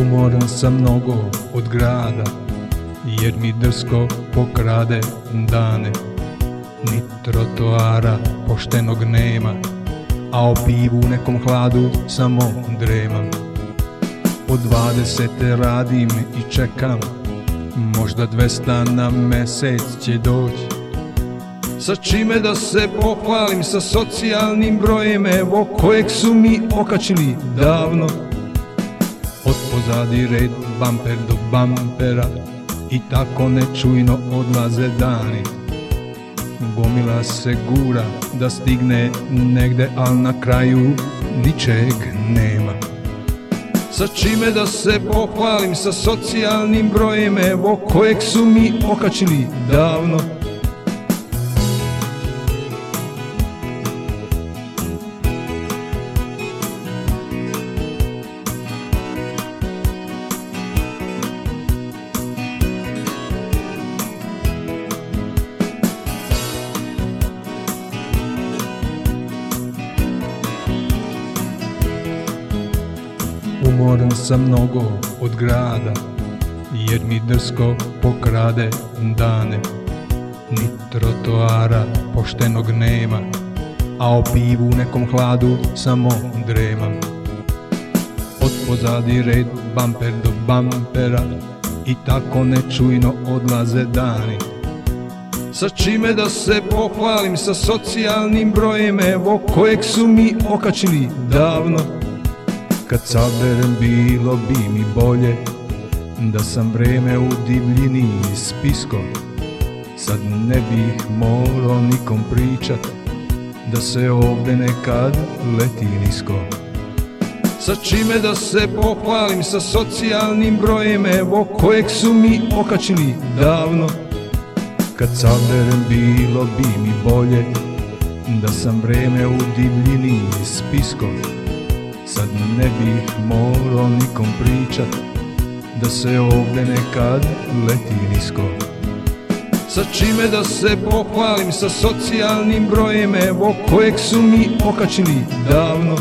Umoran sam mnogo od grada Jer mi drsko pokrade dane. Ni trotoara poštenog nema A o pivu u nekom hladu samo dremam. Od dvadesete radim i čekam Možda dvesta na mesec će doći. Sa čime da se pohvalim sa socijalnim brojem evo kojeg su mi okačili davno pozadi red bamper do bampera i tako nečujno odlaze dani. Gomila se gura da stigne negde, al na kraju ničeg nema. Sa čime da se pohvalim sa socijalnim brojem evo kojeg su mi okačili davno Umoran sam mnogo od grada Jer mi drsko pokrade dane. Ni trotoara poštenog nema A o pivu u nekom hladu samo dremam. Od pozadi red bamper do bampera I tako nečujno odlaze dani. Sa čime da se pohvalim sa socijalnim brojem evo kojeg su mi okačili davno kad saberem bilo bi mi bolje Da sam vreme u divljini spisko Sad ne bih morao nikom pričat Da se ovde nekad leti nisko. Sa čime da se pohvalim? Sa socijalnim brojem Evo kojeg su mi okačili davno. Kad saberem bilo bi mi bolje Da sam vreme u divljini spisko Sad ne bih morao nikom pričat Da se ovde nekad leti nisko. Sa čime da se pohvalim sa socijalnim brojem Evo kojeg su mi okačili davno